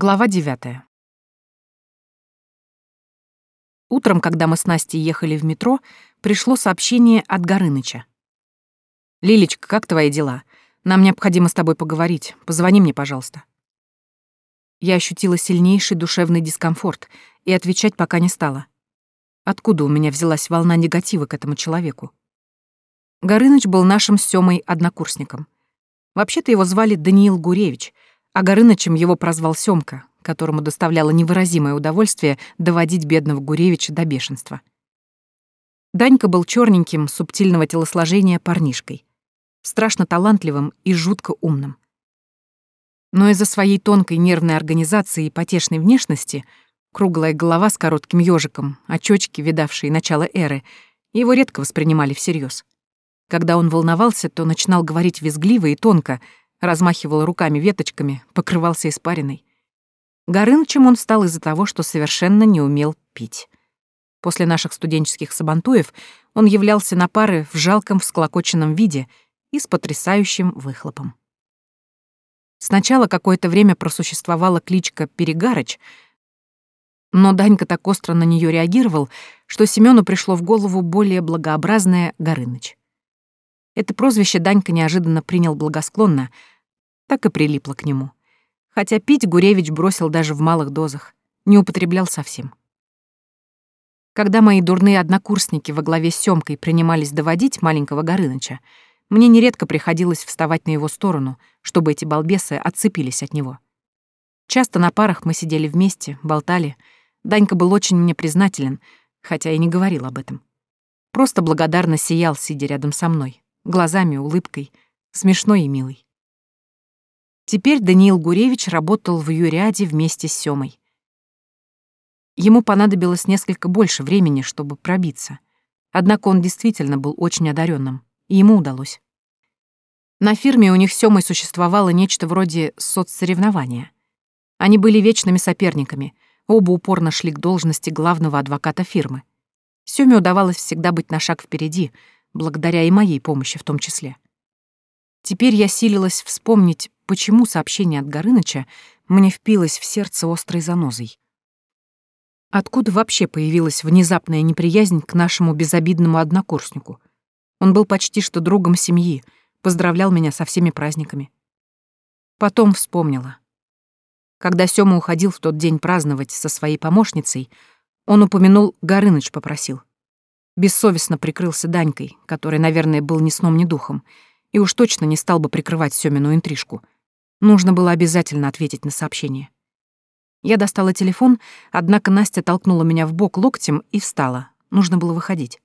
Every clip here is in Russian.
Глава девятая. Утром, когда мы с Настей ехали в метро, пришло сообщение от Горыныча. «Лилечка, как твои дела? Нам необходимо с тобой поговорить. Позвони мне, пожалуйста». Я ощутила сильнейший душевный дискомфорт и отвечать пока не стала. Откуда у меня взялась волна негатива к этому человеку? Горыныч был нашим с Сёмой однокурсником. Вообще-то его звали Даниил Гуревич — а Горынычем его прозвал Сёмка, которому доставляло невыразимое удовольствие доводить бедного Гуревича до бешенства. Данька был черненьким, субтильного телосложения парнишкой, страшно талантливым и жутко умным. Но из-за своей тонкой нервной организации и потешной внешности, круглая голова с коротким ёжиком, очёчки, видавшие начало эры, его редко воспринимали всерьез. Когда он волновался, то начинал говорить визгливо и тонко, размахивал руками веточками, покрывался испариной. Горынычем он стал из-за того, что совершенно не умел пить. После наших студенческих сабантуев он являлся на пары в жалком всклокоченном виде и с потрясающим выхлопом. Сначала какое-то время просуществовала кличка Перегарыч, но Данька так остро на нее реагировал, что Семену пришло в голову более благообразное Горыныч. Это прозвище Данька неожиданно принял благосклонно, так и прилипло к нему. Хотя пить Гуревич бросил даже в малых дозах, не употреблял совсем. Когда мои дурные однокурсники во главе с Сёмкой принимались доводить маленького Горыныча, мне нередко приходилось вставать на его сторону, чтобы эти балбесы отцепились от него. Часто на парах мы сидели вместе, болтали. Данька был очень мне признателен, хотя и не говорил об этом. Просто благодарно сиял, сидя рядом со мной, глазами, улыбкой, смешной и милый. Теперь Даниил Гуревич работал в Юряде вместе с Сёмой. Ему понадобилось несколько больше времени, чтобы пробиться. Однако он действительно был очень одаренным, и ему удалось. На фирме у них с Сёмой существовало нечто вроде соцсоревнования. Они были вечными соперниками, оба упорно шли к должности главного адвоката фирмы. Сёме удавалось всегда быть на шаг впереди — благодаря и моей помощи в том числе. Теперь я силилась вспомнить, почему сообщение от Горыныча мне впилось в сердце острой занозой. Откуда вообще появилась внезапная неприязнь к нашему безобидному однокурснику? Он был почти что другом семьи, поздравлял меня со всеми праздниками. Потом вспомнила. Когда Сёма уходил в тот день праздновать со своей помощницей, он упомянул, Горыныч попросил. Бессовестно прикрылся Данькой, который, наверное, был ни сном, ни духом, и уж точно не стал бы прикрывать Сёмину интрижку. Нужно было обязательно ответить на сообщение. Я достала телефон, однако Настя толкнула меня в бок локтем и встала. Нужно было выходить.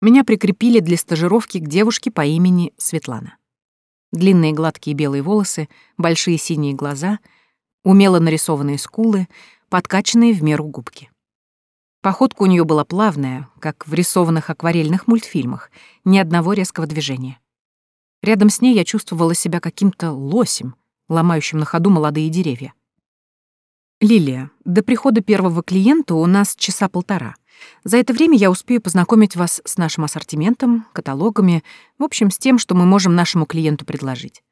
Меня прикрепили для стажировки к девушке по имени Светлана. Длинные гладкие белые волосы, большие синие глаза, умело нарисованные скулы, подкачанные в меру губки. Походка у нее была плавная, как в рисованных акварельных мультфильмах, ни одного резкого движения. Рядом с ней я чувствовала себя каким-то лосем, ломающим на ходу молодые деревья. «Лилия, до прихода первого клиента у нас часа полтора. За это время я успею познакомить вас с нашим ассортиментом, каталогами, в общем, с тем, что мы можем нашему клиенту предложить.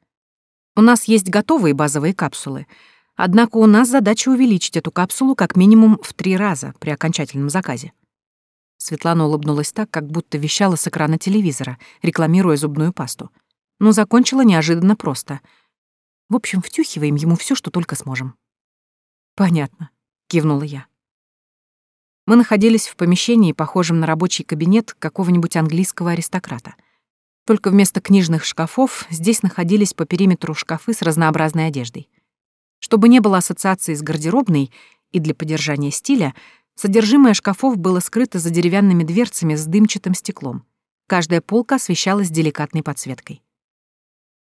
У нас есть готовые базовые капсулы — Однако у нас задача увеличить эту капсулу как минимум в три раза при окончательном заказе. Светлана улыбнулась так, как будто вещала с экрана телевизора, рекламируя зубную пасту. Но закончила неожиданно просто. В общем, втюхиваем ему все, что только сможем. «Понятно», — кивнула я. Мы находились в помещении, похожем на рабочий кабинет какого-нибудь английского аристократа. Только вместо книжных шкафов здесь находились по периметру шкафы с разнообразной одеждой. Чтобы не было ассоциации с гардеробной и для поддержания стиля, содержимое шкафов было скрыто за деревянными дверцами с дымчатым стеклом. Каждая полка освещалась деликатной подсветкой.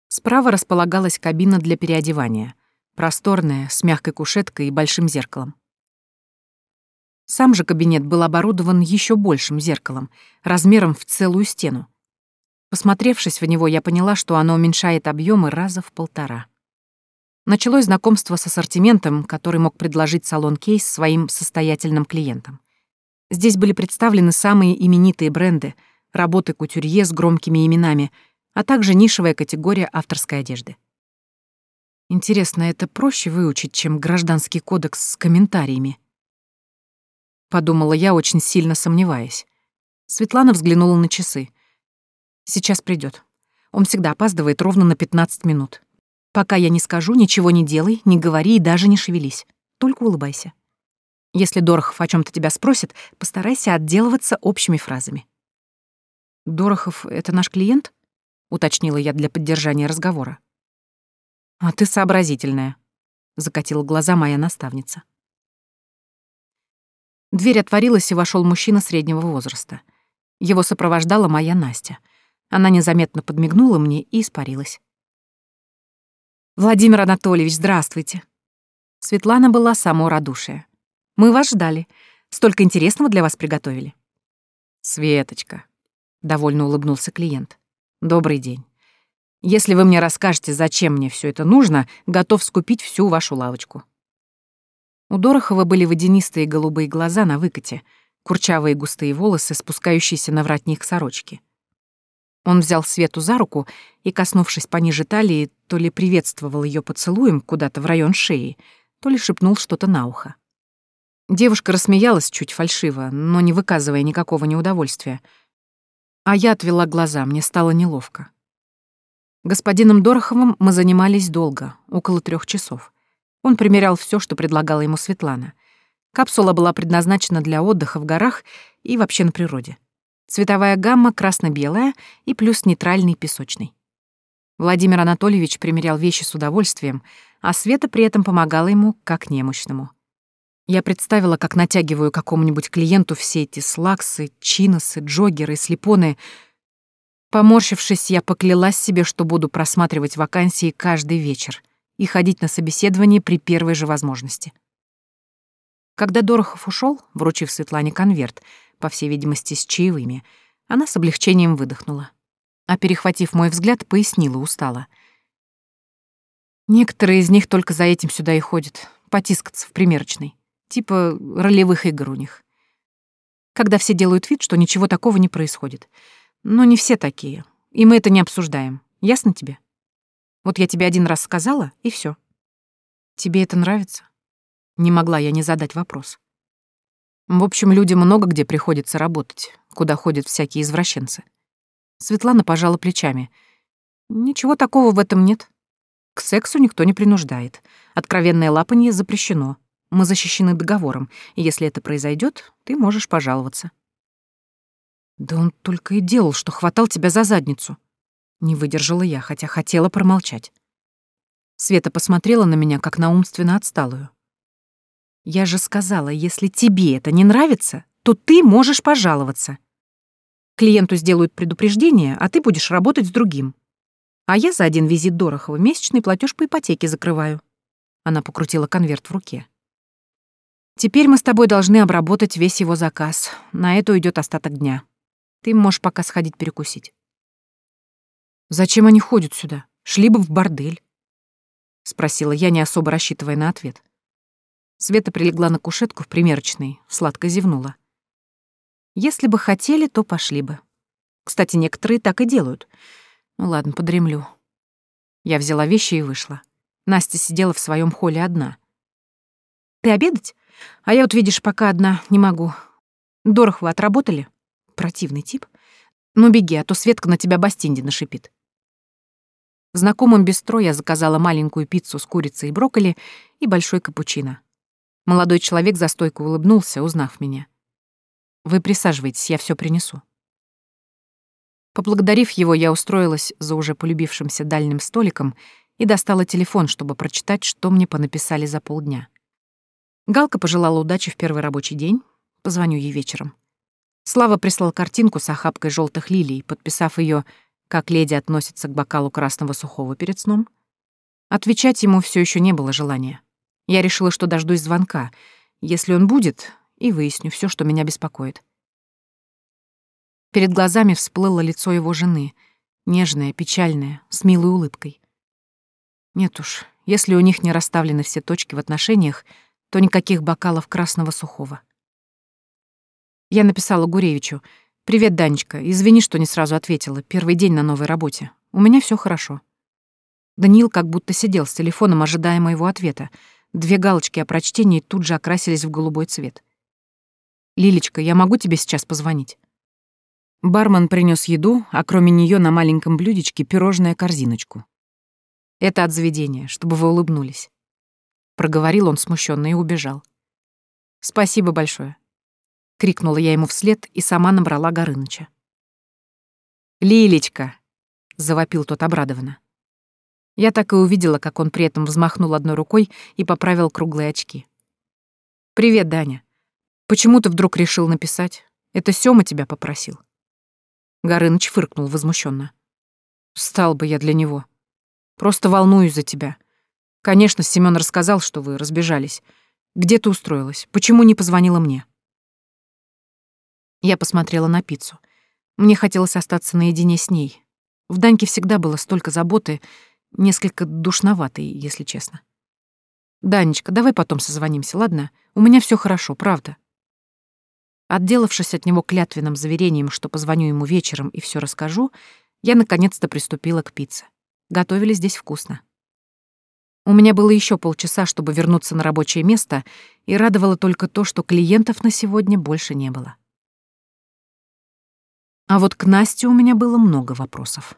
Справа располагалась кабина для переодевания, просторная, с мягкой кушеткой и большим зеркалом. Сам же кабинет был оборудован еще большим зеркалом, размером в целую стену. Посмотревшись в него, я поняла, что оно уменьшает объемы раза в полтора. Началось знакомство с ассортиментом, который мог предложить салон Кейс своим состоятельным клиентам. Здесь были представлены самые именитые бренды, работы кутюрье с громкими именами, а также нишевая категория авторской одежды. Интересно, это проще выучить, чем гражданский кодекс с комментариями? Подумала я, очень сильно сомневаясь. Светлана взглянула на часы. Сейчас придет. Он всегда опаздывает ровно на 15 минут. Пока я не скажу, ничего не делай, не говори и даже не шевелись. Только улыбайся. Если Дорохов о чем то тебя спросит, постарайся отделываться общими фразами. «Дорохов — это наш клиент?» — уточнила я для поддержания разговора. «А ты сообразительная», — закатила глаза моя наставница. Дверь отворилась, и вошел мужчина среднего возраста. Его сопровождала моя Настя. Она незаметно подмигнула мне и испарилась. «Владимир Анатольевич, здравствуйте!» Светлана была само радушие. Мы вас ждали. Столько интересного для вас приготовили». «Светочка», — довольно улыбнулся клиент. «Добрый день. Если вы мне расскажете, зачем мне все это нужно, готов скупить всю вашу лавочку». У Дорохова были водянистые голубые глаза на выкате, курчавые густые волосы, спускающиеся на воротник сорочки. Он взял Свету за руку и, коснувшись пониже талии, то ли приветствовал ее поцелуем куда-то в район шеи, то ли шепнул что-то на ухо. Девушка рассмеялась чуть фальшиво, но не выказывая никакого неудовольствия. А я отвела глаза, мне стало неловко. Господином Дороховым мы занимались долго, около трех часов. Он примерял все, что предлагала ему Светлана. Капсула была предназначена для отдыха в горах и вообще на природе. Цветовая гамма красно-белая и плюс нейтральный песочный. Владимир Анатольевич примерял вещи с удовольствием, а Света при этом помогала ему как немощному. Я представила, как натягиваю какому-нибудь клиенту все эти слаксы, чиносы, джогеры, слепоны. Поморщившись, я поклялась себе, что буду просматривать вакансии каждый вечер и ходить на собеседование при первой же возможности. Когда Дорохов ушел, вручив Светлане конверт, по всей видимости, с чаевыми, она с облегчением выдохнула. А перехватив мой взгляд, пояснила устало. Некоторые из них только за этим сюда и ходят, потискаться в примерочной. Типа ролевых игр у них. Когда все делают вид, что ничего такого не происходит. Но не все такие, и мы это не обсуждаем. Ясно тебе? Вот я тебе один раз сказала, и все. Тебе это нравится? Не могла я не задать вопрос. В общем, людям много где приходится работать, куда ходят всякие извращенцы. Светлана пожала плечами. Ничего такого в этом нет. К сексу никто не принуждает. Откровенное лапанье запрещено. Мы защищены договором, и если это произойдет, ты можешь пожаловаться. Да он только и делал, что хватал тебя за задницу. Не выдержала я, хотя хотела промолчать. Света посмотрела на меня, как на умственно отсталую. Я же сказала, если тебе это не нравится, то ты можешь пожаловаться. Клиенту сделают предупреждение, а ты будешь работать с другим. А я за один визит Дорохова месячный платеж по ипотеке закрываю. Она покрутила конверт в руке. Теперь мы с тобой должны обработать весь его заказ. На это уйдет остаток дня. Ты можешь пока сходить перекусить. Зачем они ходят сюда? Шли бы в бордель. Спросила я, не особо рассчитывая на ответ. Света прилегла на кушетку в примерочной, сладко зевнула. Если бы хотели, то пошли бы. Кстати, некоторые так и делают. Ну ладно, подремлю. Я взяла вещи и вышла. Настя сидела в своем холле одна. «Ты обедать?» А я вот, видишь, пока одна не могу. Дорохова отработали? Противный тип. Ну, беги, а то Светка на тебя бастинди нашипит. В знакомом бистро я заказала маленькую пиццу с курицей и брокколи и большой капучино. Молодой человек за стойку улыбнулся, узнав меня. «Вы присаживайтесь, я все принесу». Поблагодарив его, я устроилась за уже полюбившимся дальним столиком и достала телефон, чтобы прочитать, что мне понаписали за полдня. Галка пожелала удачи в первый рабочий день. Позвоню ей вечером. Слава прислал картинку с охапкой желтых лилий, подписав ее, как леди относится к бокалу красного сухого перед сном. Отвечать ему все еще не было желания. Я решила, что дождусь звонка. Если он будет, и выясню все, что меня беспокоит. Перед глазами всплыло лицо его жены, нежное, печальное, с милой улыбкой. Нет уж, если у них не расставлены все точки в отношениях, то никаких бокалов красного сухого. Я написала Гуревичу. «Привет, Данечка. Извини, что не сразу ответила. Первый день на новой работе. У меня все хорошо». Даниил как будто сидел с телефоном, ожидая моего ответа. Две галочки о прочтении тут же окрасились в голубой цвет. «Лилечка, я могу тебе сейчас позвонить?» Бармен принес еду, а кроме нее на маленьком блюдечке пирожное корзиночку. «Это от заведения, чтобы вы улыбнулись». Проговорил он смущенно и убежал. «Спасибо большое», — крикнула я ему вслед и сама набрала Горыныча. «Лилечка!» — завопил тот обрадованно. Я так и увидела, как он при этом взмахнул одной рукой и поправил круглые очки. «Привет, Даня. Почему ты вдруг решил написать? Это Сёма тебя попросил?» Горыныч фыркнул возмущенно. «Стал бы я для него. Просто волнуюсь за тебя. Конечно, Семён рассказал, что вы разбежались. Где ты устроилась? Почему не позвонила мне?» Я посмотрела на пиццу. Мне хотелось остаться наедине с ней. В Даньке всегда было столько заботы, несколько душноватой, если честно. «Данечка, давай потом созвонимся, ладно? У меня все хорошо, правда». Отделавшись от него клятвенным заверением, что позвоню ему вечером и все расскажу, я наконец-то приступила к пицце. Готовили здесь вкусно. У меня было еще полчаса, чтобы вернуться на рабочее место, и радовало только то, что клиентов на сегодня больше не было. А вот к Насте у меня было много вопросов.